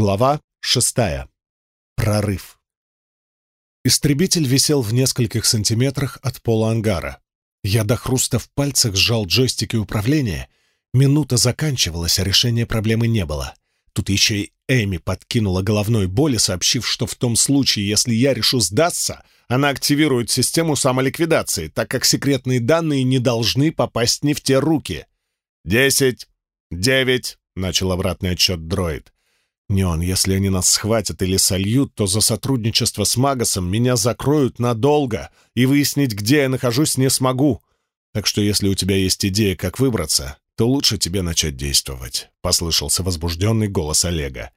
Глава шестая. Прорыв. Истребитель висел в нескольких сантиметрах от пола ангара. Я до хруста в пальцах сжал джойстики управления. Минута заканчивалась, а решения проблемы не было. Тут еще и Эми подкинула головной боли, сообщив, что в том случае, если я решу сдаться, она активирует систему самоликвидации, так как секретные данные не должны попасть не в те руки. «Десять, девять», — начал обратный отчет дроид. «Неон, если они нас схватят или сольют, то за сотрудничество с Магасом меня закроют надолго, и выяснить, где я нахожусь, не смогу. Так что если у тебя есть идея, как выбраться, то лучше тебе начать действовать», — послышался возбужденный голос Олега.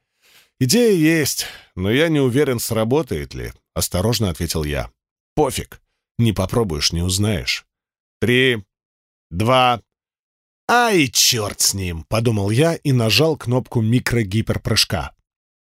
«Идея есть, но я не уверен, сработает ли», — осторожно ответил я. «Пофиг. Не попробуешь, не узнаешь». «Три, два, «Ай, черт с ним!» — подумал я и нажал кнопку микрогиперпрыжка.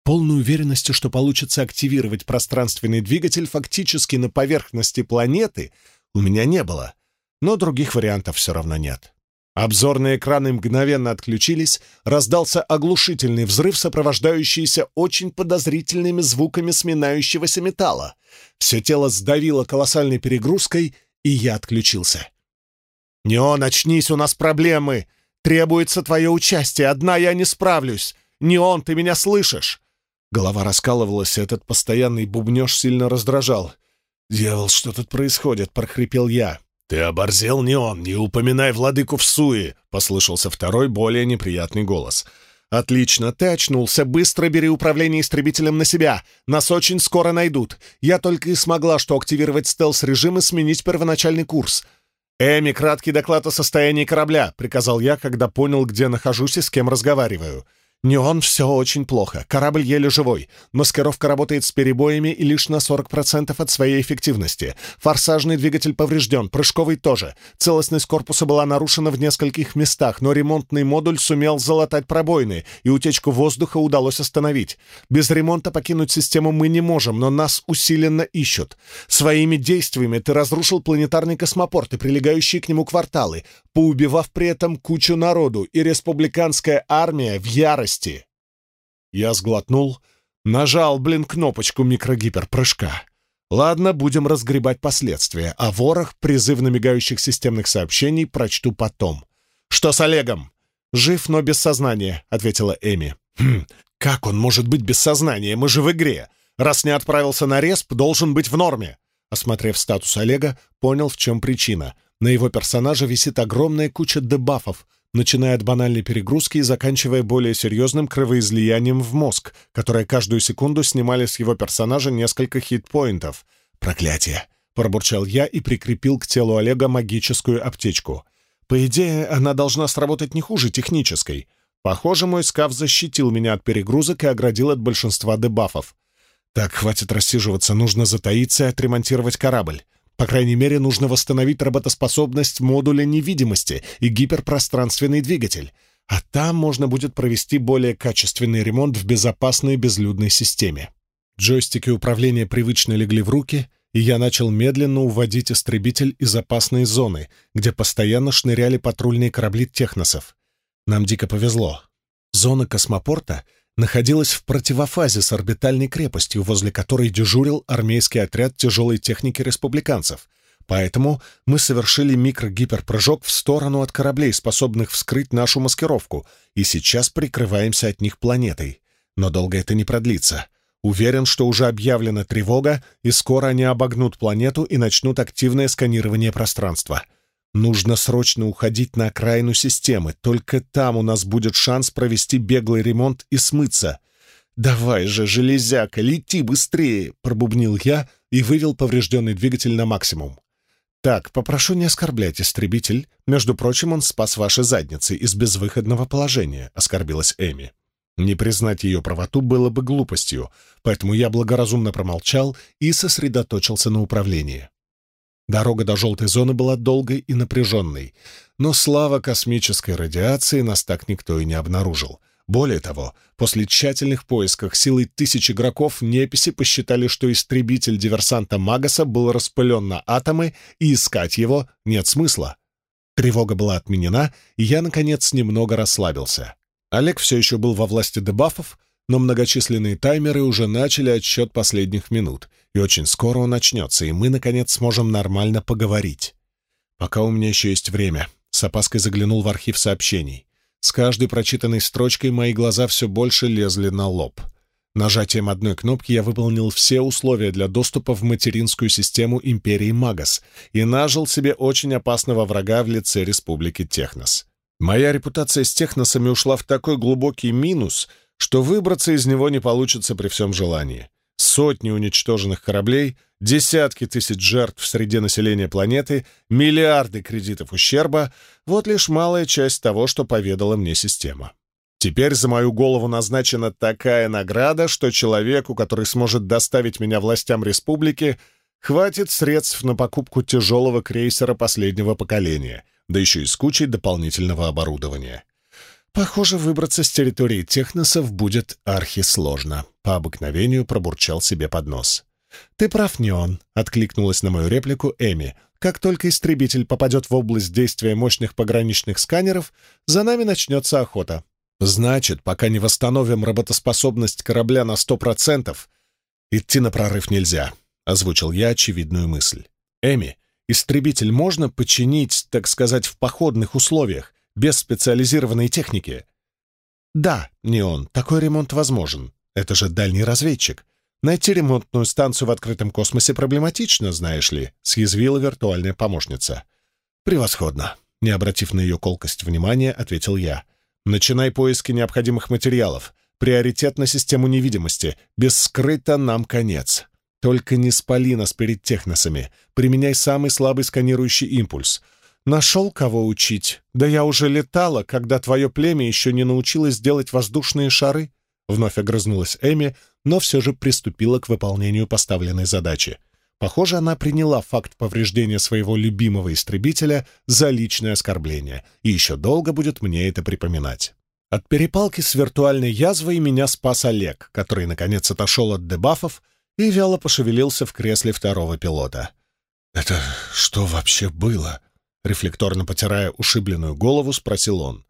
Полной уверенности, что получится активировать пространственный двигатель фактически на поверхности планеты, у меня не было, но других вариантов все равно нет. Обзорные экраны мгновенно отключились, раздался оглушительный взрыв, сопровождающийся очень подозрительными звуками сминающегося металла. Все тело сдавило колоссальной перегрузкой, и я отключился. «Неон, очнись, у нас проблемы! Требуется твое участие, одна я не справлюсь! Неон, ты меня слышишь?» Голова раскалывалась, этот постоянный бубнеж сильно раздражал. «Дьявол, что тут происходит?» — прохрипел я. «Ты оборзел, Неон, не упоминай владыку в суе!» — послышался второй, более неприятный голос. «Отлично, ты очнулся. Быстро бери управление истребителем на себя. Нас очень скоро найдут. Я только и смогла что активировать стелс-режим и сменить первоначальный курс. «Эми, краткий доклад о состоянии корабля», — приказал я, когда понял, где нахожусь и с кем разговариваю. Не он, все очень плохо. Корабль еле живой. Маскировка работает с перебоями и лишь на 40% от своей эффективности. Форсажный двигатель поврежден, прыжковый тоже. Целостность корпуса была нарушена в нескольких местах, но ремонтный модуль сумел залатать пробоины, и утечку воздуха удалось остановить. Без ремонта покинуть систему мы не можем, но нас усиленно ищут. Своими действиями ты разрушил планетарный космопорт и прилегающие к нему кварталы, поубивав при этом кучу народу, и республиканская армия в ярости скорости. Я сглотнул, нажал, блин, кнопочку микрогиперпрыжка. Ладно, будем разгребать последствия, а ворох призывно мигающих системных сообщений прочту потом. «Что с Олегом?» «Жив, но без сознания», — ответила Эми. «Хм, как он может быть без сознания? Мы же в игре. Раз не отправился на респ, должен быть в норме». Осмотрев статус Олега, понял, в чем причина. На его персонаже висит огромная куча дебафов, начиная от банальной перегрузки и заканчивая более серьезным кровоизлиянием в мозг, которое каждую секунду снимали с его персонажа несколько хитпоинтов. «Проклятие!» — пробурчал я и прикрепил к телу Олега магическую аптечку. «По идее, она должна сработать не хуже технической. Похоже, мой скаф защитил меня от перегрузок и оградил от большинства дебафов. Так, хватит рассиживаться, нужно затаиться и отремонтировать корабль. По крайней мере, нужно восстановить работоспособность модуля невидимости и гиперпространственный двигатель. А там можно будет провести более качественный ремонт в безопасной безлюдной системе. Джойстики управления привычно легли в руки, и я начал медленно уводить истребитель из опасной зоны, где постоянно шныряли патрульные корабли техносов. Нам дико повезло. Зона космопорта находилась в противофазе с орбитальной крепостью, возле которой дежурил армейский отряд тяжелой техники республиканцев. Поэтому мы совершили микрогиперпрыжок в сторону от кораблей, способных вскрыть нашу маскировку, и сейчас прикрываемся от них планетой. Но долго это не продлится. Уверен, что уже объявлена тревога, и скоро они обогнут планету и начнут активное сканирование пространства — Нужно срочно уходить на окраину системы. Только там у нас будет шанс провести беглый ремонт и смыться. «Давай же, железяка, лети быстрее!» — пробубнил я и вывел поврежденный двигатель на максимум. «Так, попрошу не оскорблять истребитель. Между прочим, он спас ваши задницы из безвыходного положения», — оскорбилась Эми. Не признать ее правоту было бы глупостью, поэтому я благоразумно промолчал и сосредоточился на управлении. Дорога до желтой зоны была долгой и напряженной, но слава космической радиации нас так никто и не обнаружил. Более того, после тщательных поисков силой тысяч игроков неписи посчитали, что истребитель диверсанта Магаса был распылен на атомы, и искать его нет смысла. Тревога была отменена, и я, наконец, немного расслабился. Олег все еще был во власти дебафов, но многочисленные таймеры уже начали отсчет последних минут, и очень скоро он начнется, и мы, наконец, сможем нормально поговорить. Пока у меня еще есть время. С опаской заглянул в архив сообщений. С каждой прочитанной строчкой мои глаза все больше лезли на лоб. Нажатием одной кнопки я выполнил все условия для доступа в материнскую систему Империи Магас и нажил себе очень опасного врага в лице Республики Технос. Моя репутация с Техносами ушла в такой глубокий минус, что выбраться из него не получится при всем желании. Сотни уничтоженных кораблей, десятки тысяч жертв среди населения планеты, миллиарды кредитов ущерба — вот лишь малая часть того, что поведала мне система. Теперь за мою голову назначена такая награда, что человеку, который сможет доставить меня властям республики, хватит средств на покупку тяжелого крейсера последнего поколения, да еще и с кучей дополнительного оборудования. Похоже, выбраться с территории техносов будет архисложно. По обыкновению пробурчал себе под нос. «Ты прав, Неон», — откликнулась на мою реплику Эми. «Как только истребитель попадет в область действия мощных пограничных сканеров, за нами начнется охота. Значит, пока не восстановим работоспособность корабля на сто процентов, идти на прорыв нельзя, — озвучил я очевидную мысль. Эми, истребитель можно починить, так сказать, в походных условиях, без специализированной техники? Да, не он, такой ремонт возможен. Это же дальний разведчик. Найти ремонтную станцию в открытом космосе проблематично, знаешь ли, съязвила виртуальная помощница. Превосходно. Не обратив на ее колкость внимания, ответил я — Начинай поиски необходимых материалов. Приоритет на систему невидимости. Без скрыта нам конец. Только не спали нас перед техносами. Применяй самый слабый сканирующий импульс. Нашел кого учить? Да я уже летала, когда твое племя еще не научилось делать воздушные шары. Вновь огрызнулась Эми, но все же приступила к выполнению поставленной задачи. Похоже, она приняла факт повреждения своего любимого истребителя за личное оскорбление, и еще долго будет мне это припоминать. От перепалки с виртуальной язвой меня спас Олег, который, наконец, отошел от дебафов и вяло пошевелился в кресле второго пилота. «Это что вообще было?» Рефлекторно потирая ушибленную голову, спросил он.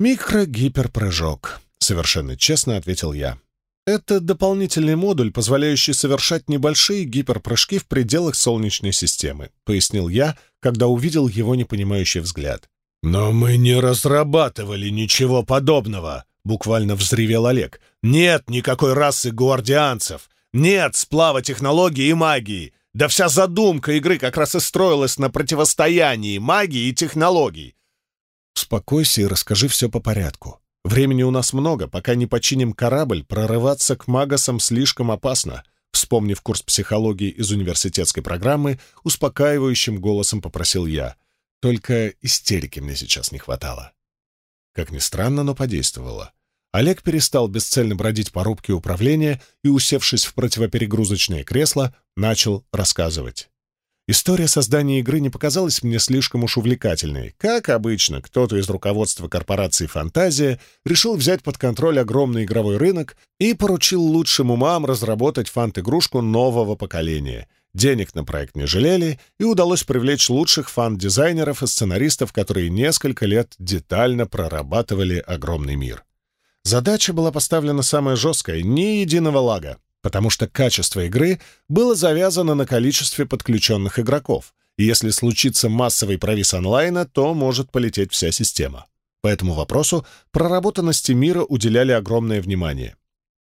«Микро-гиперпрыжок», — совершенно честно ответил я. Это дополнительный модуль, позволяющий совершать небольшие гиперпрыжки в пределах Солнечной системы, пояснил я, когда увидел его непонимающий взгляд. «Но мы не разрабатывали ничего подобного!» — буквально взревел Олег. «Нет никакой расы гвардианцев! Нет сплава технологий и магии! Да вся задумка игры как раз и строилась на противостоянии магии и технологий!» «Успокойся и расскажи все по порядку. Времени у нас много, пока не починим корабль, прорываться к магасам слишком опасно. Вспомнив курс психологии из университетской программы, успокаивающим голосом попросил я. Только истерики мне сейчас не хватало. Как ни странно, но подействовало. Олег перестал бесцельно бродить по рубке управления и, усевшись в противоперегрузочное кресло, начал рассказывать. История создания игры не показалась мне слишком уж увлекательной. Как обычно, кто-то из руководства корпорации «Фантазия» решил взять под контроль огромный игровой рынок и поручил лучшим умам разработать фант-игрушку нового поколения. Денег на проект не жалели, и удалось привлечь лучших фан-дизайнеров и сценаристов, которые несколько лет детально прорабатывали огромный мир. Задача была поставлена самая жесткая — ни единого лага потому что качество игры было завязано на количестве подключенных игроков, и если случится массовый провис онлайна, то может полететь вся система. По этому вопросу проработанности мира уделяли огромное внимание.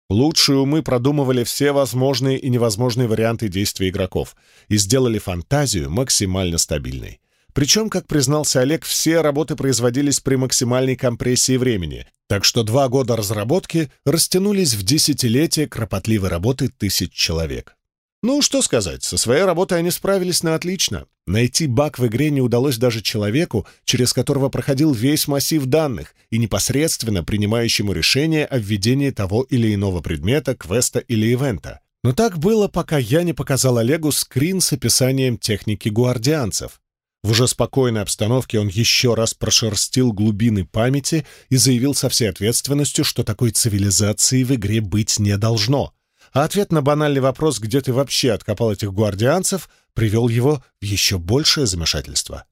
Лучшие умы продумывали все возможные и невозможные варианты действий игроков и сделали фантазию максимально стабильной. Причем, как признался Олег, все работы производились при максимальной компрессии времени, так что два года разработки растянулись в десятилетие кропотливой работы тысяч человек. Ну, что сказать, со своей работой они справились на отлично. Найти баг в игре не удалось даже человеку, через которого проходил весь массив данных и непосредственно принимающему решение о введении того или иного предмета, квеста или ивента. Но так было, пока я не показал Олегу скрин с описанием техники гуардианцев. В уже спокойной обстановке он еще раз прошерстил глубины памяти и заявил со всей ответственностью, что такой цивилизации в игре быть не должно. А ответ на банальный вопрос, где ты вообще откопал этих гвардианцев, привел его в еще большее замешательство.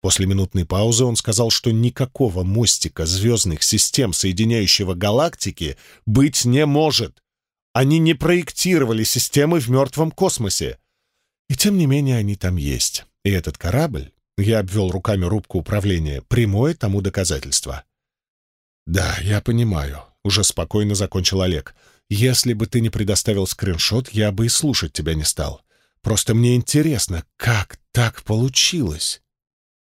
После минутной паузы он сказал, что никакого мостика звездных систем, соединяющего галактики, быть не может. Они не проектировали системы в мертвом космосе. И тем не менее они там есть. И этот корабль, я обвел руками рубку управления, прямое тому доказательство. «Да, я понимаю», — уже спокойно закончил Олег. «Если бы ты не предоставил скриншот, я бы и слушать тебя не стал. Просто мне интересно, как так получилось?»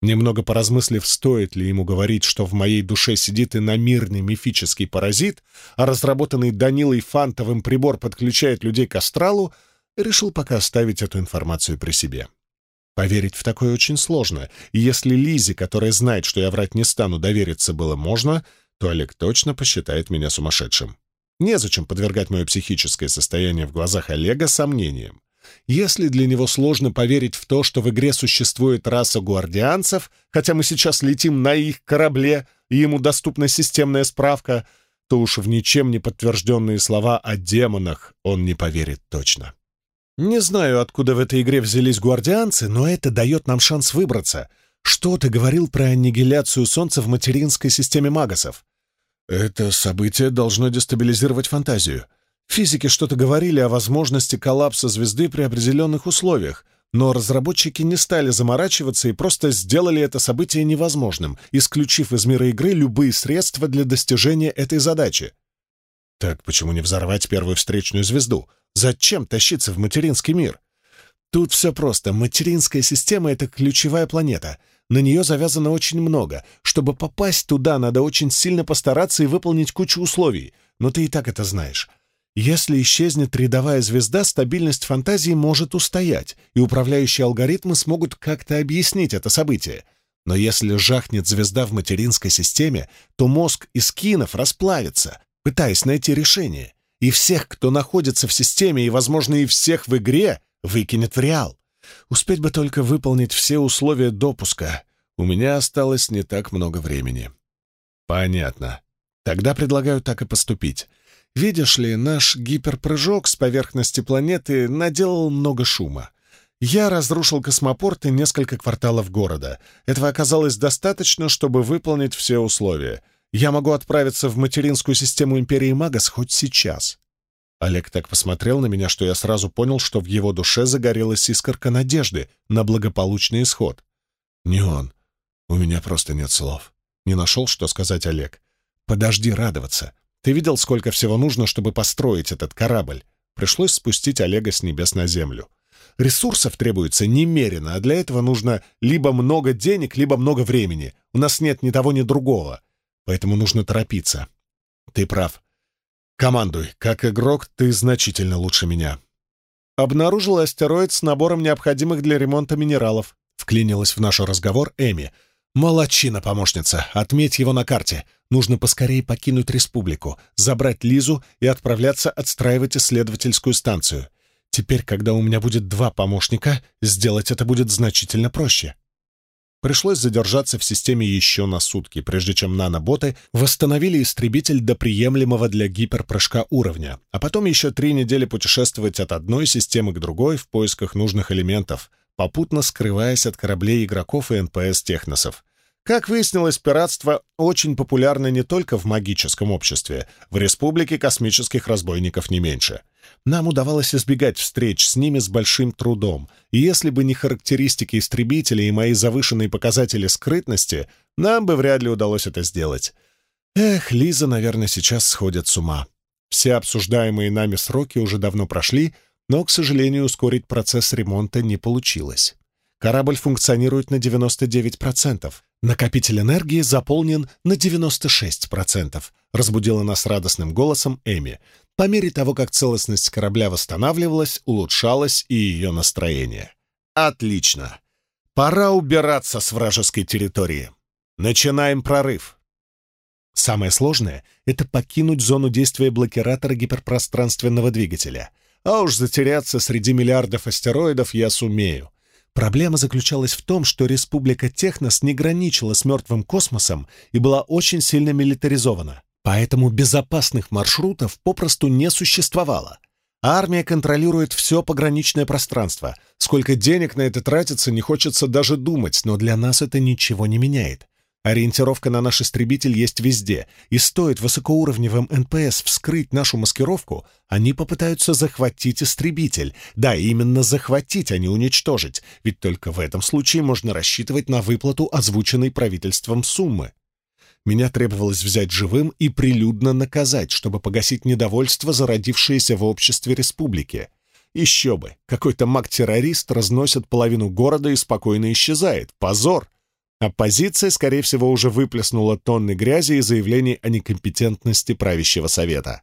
Немного поразмыслив, стоит ли ему говорить, что в моей душе сидит иномирный мифический паразит, а разработанный Данилой Фантовым прибор подключает людей к астралу, решил пока оставить эту информацию при себе. Поверить в такое очень сложно, и если Лизе, которая знает, что я врать не стану, довериться было можно, то Олег точно посчитает меня сумасшедшим. Незачем подвергать мое психическое состояние в глазах Олега сомнениям. Если для него сложно поверить в то, что в игре существует раса гуардианцев, хотя мы сейчас летим на их корабле, и ему доступна системная справка, то уж в ничем не подтвержденные слова о демонах он не поверит точно. Не знаю, откуда в этой игре взялись гуардианцы, но это дает нам шанс выбраться. Что ты говорил про аннигиляцию Солнца в материнской системе магасов? Это событие должно дестабилизировать фантазию. Физики что-то говорили о возможности коллапса звезды при определенных условиях, но разработчики не стали заморачиваться и просто сделали это событие невозможным, исключив из мира игры любые средства для достижения этой задачи. Так почему не взорвать первую встречную звезду? Зачем тащиться в материнский мир? Тут все просто. Материнская система — это ключевая планета. На нее завязано очень много. Чтобы попасть туда, надо очень сильно постараться и выполнить кучу условий. Но ты и так это знаешь. Если исчезнет рядовая звезда, стабильность фантазии может устоять, и управляющие алгоритмы смогут как-то объяснить это событие. Но если жахнет звезда в материнской системе, то мозг искинов расплавится, пытаясь найти решение, и всех, кто находится в системе, и, возможно, и всех в игре, выкинет в реал. Успеть бы только выполнить все условия допуска. У меня осталось не так много времени. Понятно. Тогда предлагаю так и поступить. Видишь ли, наш гиперпрыжок с поверхности планеты наделал много шума. Я разрушил космопорт и несколько кварталов города. Этого оказалось достаточно, чтобы выполнить все условия. Я могу отправиться в материнскую систему Империи Магас хоть сейчас. Олег так посмотрел на меня, что я сразу понял, что в его душе загорелась искорка надежды на благополучный исход. Не он. У меня просто нет слов. Не нашел, что сказать Олег. Подожди радоваться. Ты видел, сколько всего нужно, чтобы построить этот корабль? Пришлось спустить Олега с небес на землю. Ресурсов требуется немерено, а для этого нужно либо много денег, либо много времени. У нас нет ни того, ни другого. Поэтому нужно торопиться. Ты прав. Командуй. Как игрок, ты значительно лучше меня. Обнаружил астероид с набором необходимых для ремонта минералов. Вклинилась в наш разговор Эми — «Молодчина, помощница! Отметь его на карте. Нужно поскорее покинуть республику, забрать Лизу и отправляться отстраивать исследовательскую станцию. Теперь, когда у меня будет два помощника, сделать это будет значительно проще». Пришлось задержаться в системе еще на сутки, прежде чем наноботы восстановили истребитель до приемлемого для гиперпрыжка уровня, а потом еще три недели путешествовать от одной системы к другой в поисках нужных элементов — попутно скрываясь от кораблей игроков и НПС-техносов. Как выяснилось, пиратство очень популярно не только в магическом обществе, в республике космических разбойников не меньше. Нам удавалось избегать встреч с ними с большим трудом, и если бы не характеристики истребителей и мои завышенные показатели скрытности, нам бы вряд ли удалось это сделать. Эх, Лиза, наверное, сейчас сходит с ума. Все обсуждаемые нами сроки уже давно прошли, но, к сожалению, ускорить процесс ремонта не получилось. Корабль функционирует на 99%. Накопитель энергии заполнен на 96%, разбудила нас радостным голосом Эми. По мере того, как целостность корабля восстанавливалась, улучшалось и ее настроение. Отлично. Пора убираться с вражеской территории. Начинаем прорыв. Самое сложное — это покинуть зону действия блокиратора гиперпространственного двигателя — а уж затеряться среди миллиардов астероидов я сумею. Проблема заключалась в том, что Республика Технос не граничила с мертвым космосом и была очень сильно милитаризована. Поэтому безопасных маршрутов попросту не существовало. Армия контролирует все пограничное пространство. Сколько денег на это тратится, не хочется даже думать, но для нас это ничего не меняет. Ориентировка на наш истребитель есть везде, и стоит высокоуровневым НПС вскрыть нашу маскировку, они попытаются захватить истребитель. Да, именно захватить, а не уничтожить, ведь только в этом случае можно рассчитывать на выплату озвученной правительством суммы. Меня требовалось взять живым и прилюдно наказать, чтобы погасить недовольство, зародившееся в обществе республики. Еще бы, какой-то маг-террорист разносит половину города и спокойно исчезает. Позор! Оппозиция, скорее всего, уже выплеснула тонны грязи и заявлений о некомпетентности правящего совета.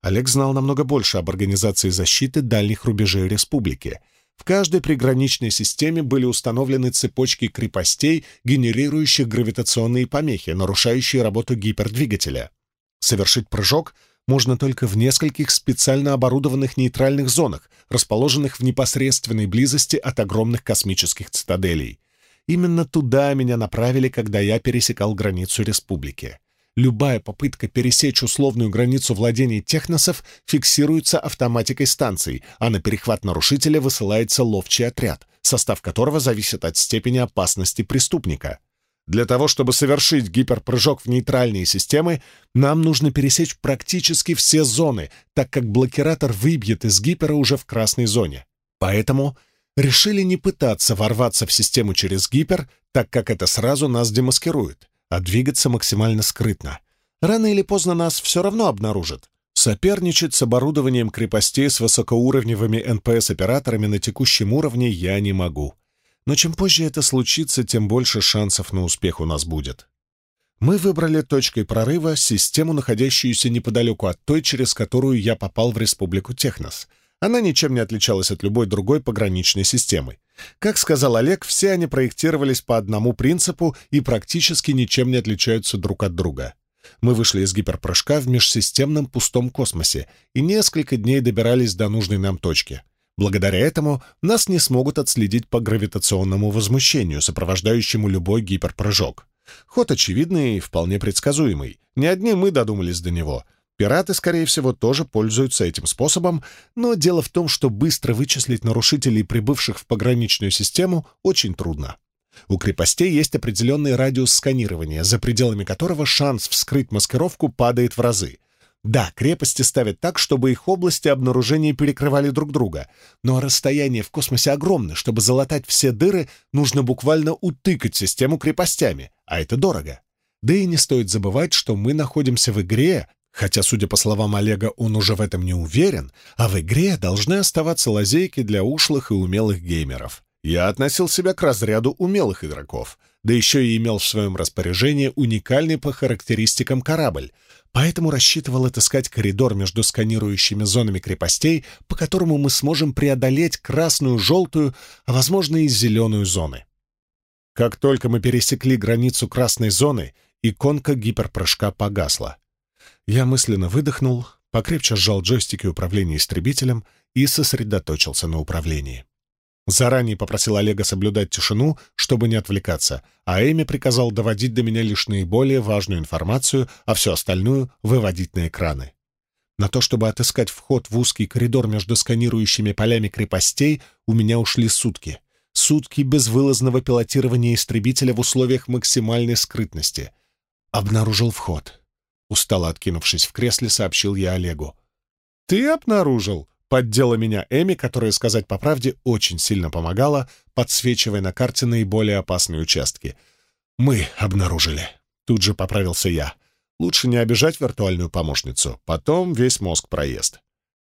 Олег знал намного больше об организации защиты дальних рубежей республики. В каждой приграничной системе были установлены цепочки крепостей, генерирующих гравитационные помехи, нарушающие работу гипердвигателя. Совершить прыжок можно только в нескольких специально оборудованных нейтральных зонах, расположенных в непосредственной близости от огромных космических цитаделей. Именно туда меня направили, когда я пересекал границу республики. Любая попытка пересечь условную границу владений техносов фиксируется автоматикой станций, а на перехват нарушителя высылается ловчий отряд, состав которого зависит от степени опасности преступника. Для того, чтобы совершить гиперпрыжок в нейтральные системы, нам нужно пересечь практически все зоны, так как блокиратор выбьет из гипера уже в красной зоне. Поэтому решили не пытаться ворваться в систему через гипер, так как это сразу нас демаскирует, а двигаться максимально скрытно. Рано или поздно нас все равно обнаружат. Соперничать с оборудованием крепостей с высокоуровневыми НПС-операторами на текущем уровне я не могу. Но чем позже это случится, тем больше шансов на успех у нас будет. Мы выбрали точкой прорыва систему, находящуюся неподалеку от той, через которую я попал в Республику Технос — она ничем не отличалась от любой другой пограничной системы. Как сказал Олег, все они проектировались по одному принципу и практически ничем не отличаются друг от друга. Мы вышли из гиперпрыжка в межсистемном пустом космосе и несколько дней добирались до нужной нам точки. Благодаря этому нас не смогут отследить по гравитационному возмущению, сопровождающему любой гиперпрыжок. Ход очевидный и вполне предсказуемый. Не одни мы додумались до него — Пираты, скорее всего, тоже пользуются этим способом, но дело в том, что быстро вычислить нарушителей, прибывших в пограничную систему, очень трудно. У крепостей есть определенный радиус сканирования, за пределами которого шанс вскрыть маскировку падает в разы. Да, крепости ставят так, чтобы их области обнаружения перекрывали друг друга, но расстояние в космосе огромно, чтобы залатать все дыры, нужно буквально утыкать систему крепостями, а это дорого. Да и не стоит забывать, что мы находимся в игре, Хотя, судя по словам Олега, он уже в этом не уверен, а в игре должны оставаться лазейки для ушлых и умелых геймеров. Я относил себя к разряду умелых игроков, да еще и имел в своем распоряжении уникальный по характеристикам корабль, поэтому рассчитывал отыскать коридор между сканирующими зонами крепостей, по которому мы сможем преодолеть красную, желтую, а, возможно, и зеленую зоны. Как только мы пересекли границу красной зоны, иконка гиперпрыжка погасла. Я мысленно выдохнул, покрепче сжал джойстики управления истребителем и сосредоточился на управлении. Заранее попросил Олега соблюдать тишину, чтобы не отвлекаться, а Эми приказал доводить до меня лишь наиболее важную информацию, а все остальное — выводить на экраны. На то, чтобы отыскать вход в узкий коридор между сканирующими полями крепостей, у меня ушли сутки. Сутки безвылазного пилотирования истребителя в условиях максимальной скрытности. Обнаружил вход. Устало откинувшись в кресле, сообщил я Олегу. «Ты обнаружил?» — поддела меня Эми, которая, сказать по правде, очень сильно помогала, подсвечивая на карте наиболее опасные участки. «Мы обнаружили». Тут же поправился я. «Лучше не обижать виртуальную помощницу, потом весь мозг проест».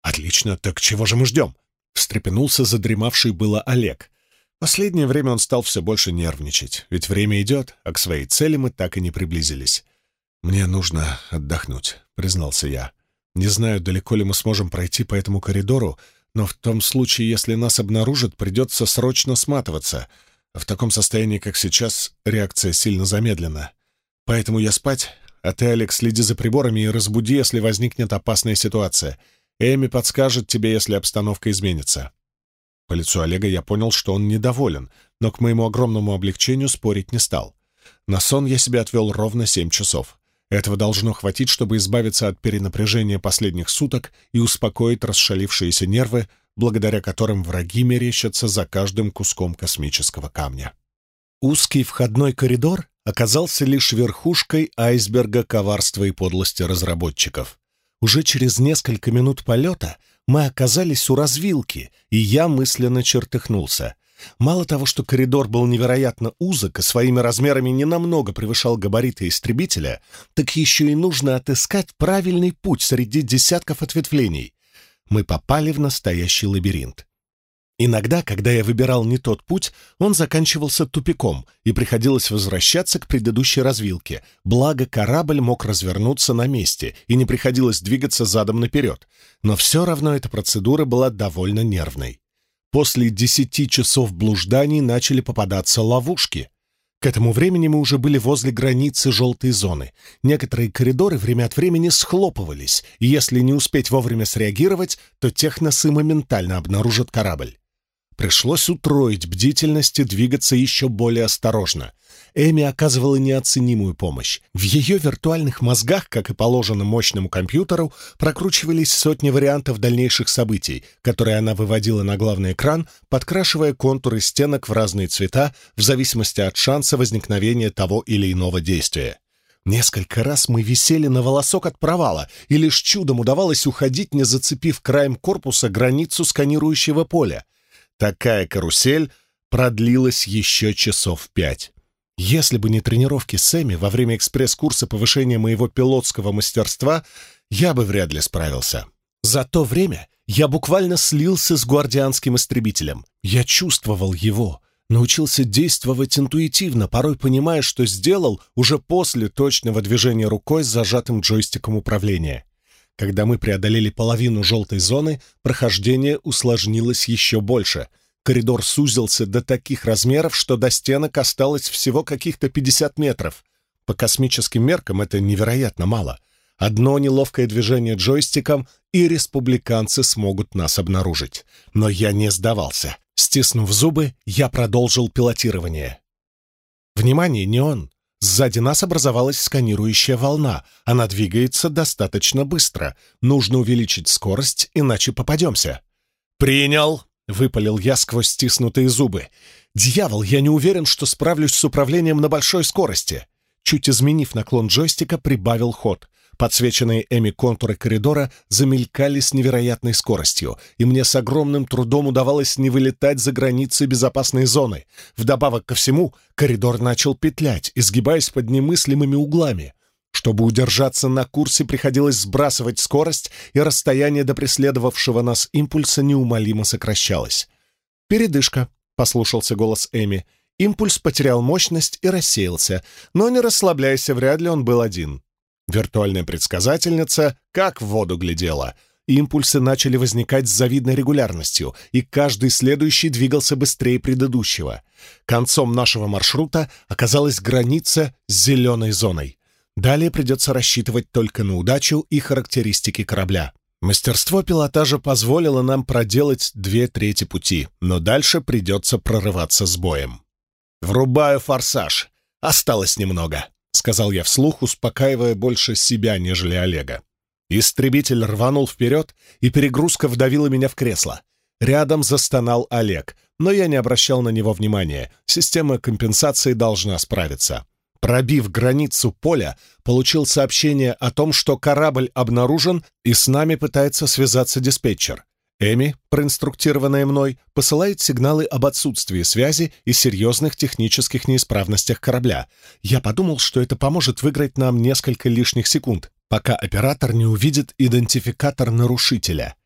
«Отлично, так чего же мы ждем?» — встрепенулся задремавший было Олег. Последнее время он стал все больше нервничать, ведь время идет, а к своей цели мы так и не приблизились. «Мне нужно отдохнуть», — признался я. «Не знаю, далеко ли мы сможем пройти по этому коридору, но в том случае, если нас обнаружат, придется срочно сматываться. в таком состоянии, как сейчас, реакция сильно замедлена. Поэтому я спать, а ты, Алекс, следи за приборами и разбуди, если возникнет опасная ситуация. Эми подскажет тебе, если обстановка изменится». По лицу Олега я понял, что он недоволен, но к моему огромному облегчению спорить не стал. На сон я себя отвел ровно семь часов. Этого должно хватить, чтобы избавиться от перенапряжения последних суток и успокоить расшалившиеся нервы, благодаря которым враги мерещатся за каждым куском космического камня. Узкий входной коридор оказался лишь верхушкой айсберга коварства и подлости разработчиков. Уже через несколько минут полета мы оказались у развилки, и я мысленно чертыхнулся. Мало того, что коридор был невероятно узок и своими размерами ненамного превышал габариты истребителя, так еще и нужно отыскать правильный путь среди десятков ответвлений. Мы попали в настоящий лабиринт. Иногда, когда я выбирал не тот путь, он заканчивался тупиком, и приходилось возвращаться к предыдущей развилке, благо корабль мог развернуться на месте, и не приходилось двигаться задом наперед. Но все равно эта процедура была довольно нервной. После десяти часов блужданий начали попадаться ловушки. К этому времени мы уже были возле границы желтой зоны. Некоторые коридоры время от времени схлопывались, и если не успеть вовремя среагировать, то техносы моментально обнаружат корабль. Пришлось утроить бдительность и двигаться еще более осторожно. Эми оказывала неоценимую помощь. В ее виртуальных мозгах, как и положено мощному компьютеру, прокручивались сотни вариантов дальнейших событий, которые она выводила на главный экран, подкрашивая контуры стенок в разные цвета в зависимости от шанса возникновения того или иного действия. Несколько раз мы висели на волосок от провала, и лишь чудом удавалось уходить, не зацепив краем корпуса границу сканирующего поля — Такая карусель продлилась еще часов пять. Если бы не тренировки с Эми во время экспресс-курса повышения моего пилотского мастерства, я бы вряд ли справился. За то время я буквально слился с гвардианским истребителем. Я чувствовал его, научился действовать интуитивно, порой понимая, что сделал уже после точного движения рукой с зажатым джойстиком управления. Когда мы преодолели половину желтой зоны, прохождение усложнилось еще больше. Коридор сузился до таких размеров, что до стенок осталось всего каких-то 50 метров. По космическим меркам это невероятно мало. Одно неловкое движение джойстиком, и республиканцы смогут нас обнаружить. Но я не сдавался. Стиснув зубы, я продолжил пилотирование. Внимание, не он! Сзади нас образовалась сканирующая волна. Она двигается достаточно быстро. Нужно увеличить скорость, иначе попадемся. «Принял!» — выпалил я сквозь стиснутые зубы. «Дьявол, я не уверен, что справлюсь с управлением на большой скорости!» Чуть изменив наклон джойстика, прибавил ход. Подсвеченные Эми контуры коридора замелькали с невероятной скоростью, и мне с огромным трудом удавалось не вылетать за границы безопасной зоны. Вдобавок ко всему, коридор начал петлять, изгибаясь под немыслимыми углами. Чтобы удержаться на курсе, приходилось сбрасывать скорость, и расстояние до преследовавшего нас импульса неумолимо сокращалось. «Передышка», — послушался голос Эми. Импульс потерял мощность и рассеялся, но не расслабляйся, вряд ли он был один. Виртуальная предсказательница как в воду глядела. Импульсы начали возникать с завидной регулярностью, и каждый следующий двигался быстрее предыдущего. Концом нашего маршрута оказалась граница с зеленой зоной. Далее придется рассчитывать только на удачу и характеристики корабля. Мастерство пилотажа позволило нам проделать две трети пути, но дальше придется прорываться с боем. «Врубаю форсаж. Осталось немного», — сказал я вслух, успокаивая больше себя, нежели Олега. Истребитель рванул вперед, и перегрузка вдавила меня в кресло. Рядом застонал Олег, но я не обращал на него внимания. Система компенсации должна справиться. Пробив границу поля, получил сообщение о том, что корабль обнаружен, и с нами пытается связаться диспетчер. Эми, проинструктированная мной, посылает сигналы об отсутствии связи и серьезных технических неисправностях корабля. Я подумал, что это поможет выиграть нам несколько лишних секунд, пока оператор не увидит идентификатор нарушителя.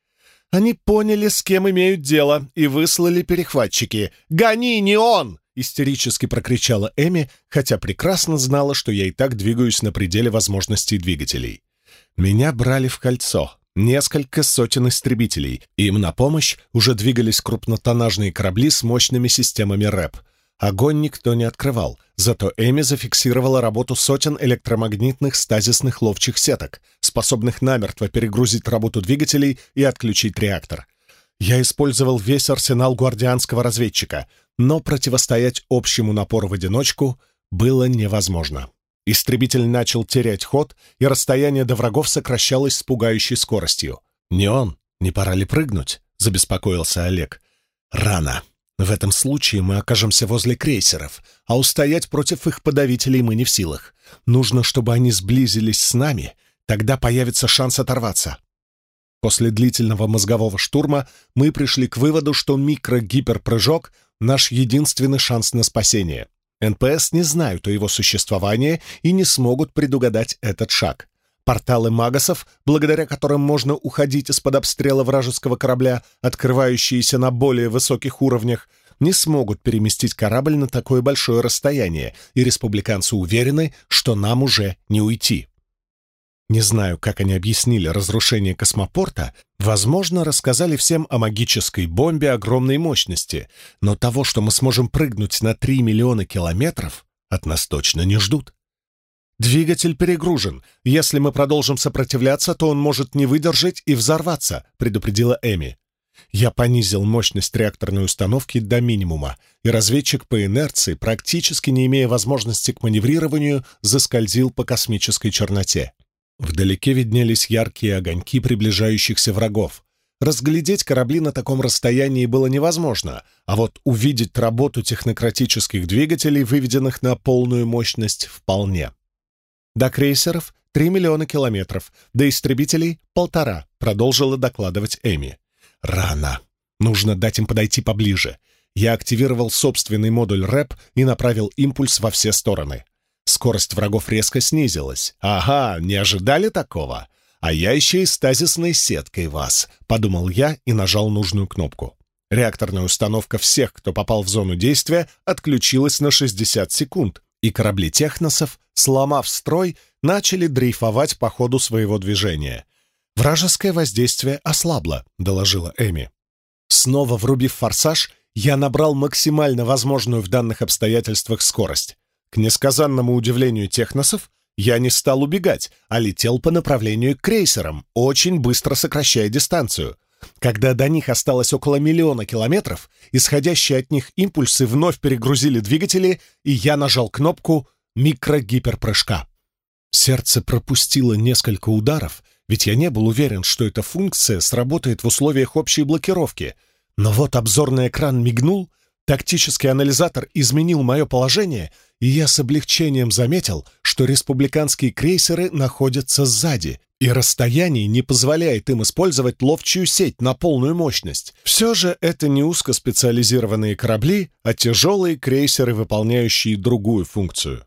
Они поняли, с кем имеют дело, и выслали перехватчики. «Гони, не он!» — истерически прокричала Эми, хотя прекрасно знала, что я и так двигаюсь на пределе возможностей двигателей. Меня брали в кольцо, несколько сотен истребителей, и им на помощь уже двигались крупнотоннажные корабли с мощными системами РЭП. Огонь никто не открывал, зато Эми зафиксировала работу сотен электромагнитных стазисных ловчих сеток, способных намертво перегрузить работу двигателей и отключить реактор. Я использовал весь арсенал гвардианского разведчика, но противостоять общему напору в одиночку было невозможно. Истребитель начал терять ход, и расстояние до врагов сокращалось с пугающей скоростью. «Не он, не пора ли прыгнуть?» — забеспокоился Олег. «Рано. В этом случае мы окажемся возле крейсеров, а устоять против их подавителей мы не в силах. Нужно, чтобы они сблизились с нами, тогда появится шанс оторваться». После длительного мозгового штурма мы пришли к выводу, что микро-гиперпрыжок — наш единственный шанс на спасение. НПС не знают о его существовании и не смогут предугадать этот шаг. Порталы магасов, благодаря которым можно уходить из-под обстрела вражеского корабля, открывающиеся на более высоких уровнях, не смогут переместить корабль на такое большое расстояние, и республиканцы уверены, что нам уже не уйти. Не знаю, как они объяснили разрушение космопорта, возможно, рассказали всем о магической бомбе огромной мощности, но того, что мы сможем прыгнуть на 3 миллиона километров, от нас точно не ждут. «Двигатель перегружен. Если мы продолжим сопротивляться, то он может не выдержать и взорваться», — предупредила Эми. Я понизил мощность реакторной установки до минимума, и разведчик по инерции, практически не имея возможности к маневрированию, заскользил по космической черноте. Вдалеке виднелись яркие огоньки приближающихся врагов. Разглядеть корабли на таком расстоянии было невозможно, а вот увидеть работу технократических двигателей, выведенных на полную мощность, вполне. До крейсеров — 3 миллиона километров, до истребителей — полтора, продолжила докладывать Эми. Рано. Нужно дать им подойти поближе. Я активировал собственный модуль РЭП и направил импульс во все стороны. Скорость врагов резко снизилась. «Ага, не ожидали такого? А я еще и стазисной сеткой вас», — подумал я и нажал нужную кнопку. Реакторная установка всех, кто попал в зону действия, отключилась на 60 секунд, и корабли техносов, сломав строй, начали дрейфовать по ходу своего движения. «Вражеское воздействие ослабло», — доложила Эми. Снова врубив форсаж, я набрал максимально возможную в данных обстоятельствах скорость. К несказанному удивлению техносов, я не стал убегать, а летел по направлению к крейсерам, очень быстро сокращая дистанцию. Когда до них осталось около миллиона километров, исходящие от них импульсы вновь перегрузили двигатели, и я нажал кнопку микрогиперпрыжка. Сердце пропустило несколько ударов, ведь я не был уверен, что эта функция сработает в условиях общей блокировки. Но вот обзорный экран мигнул, Тактический анализатор изменил мое положение, и я с облегчением заметил, что республиканские крейсеры находятся сзади, и расстояние не позволяет им использовать ловчую сеть на полную мощность. Все же это не узкоспециализированные корабли, а тяжелые крейсеры, выполняющие другую функцию.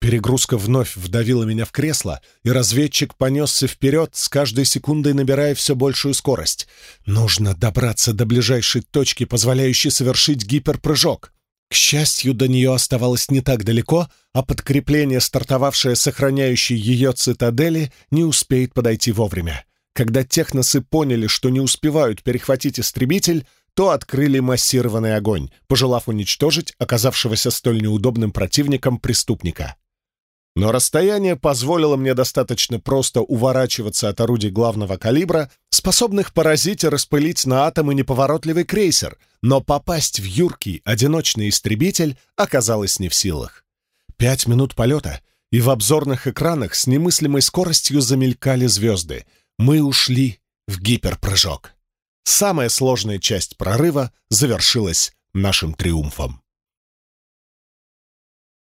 Перегрузка вновь вдавила меня в кресло, и разведчик понесся вперед, с каждой секундой набирая все большую скорость. Нужно добраться до ближайшей точки, позволяющей совершить гиперпрыжок. К счастью, до нее оставалось не так далеко, а подкрепление, стартовавшее сохраняющей ее цитадели, не успеет подойти вовремя. Когда техносы поняли, что не успевают перехватить истребитель, то открыли массированный огонь, пожелав уничтожить оказавшегося столь неудобным противником преступника. Но расстояние позволило мне достаточно просто уворачиваться от орудий главного калибра, способных поразить и распылить на атомы неповоротливый крейсер, но попасть в юркий одиночный истребитель оказалось не в силах. Пять минут полета, и в обзорных экранах с немыслимой скоростью замелькали звезды. Мы ушли в гиперпрыжок. Самая сложная часть прорыва завершилась нашим триумфом.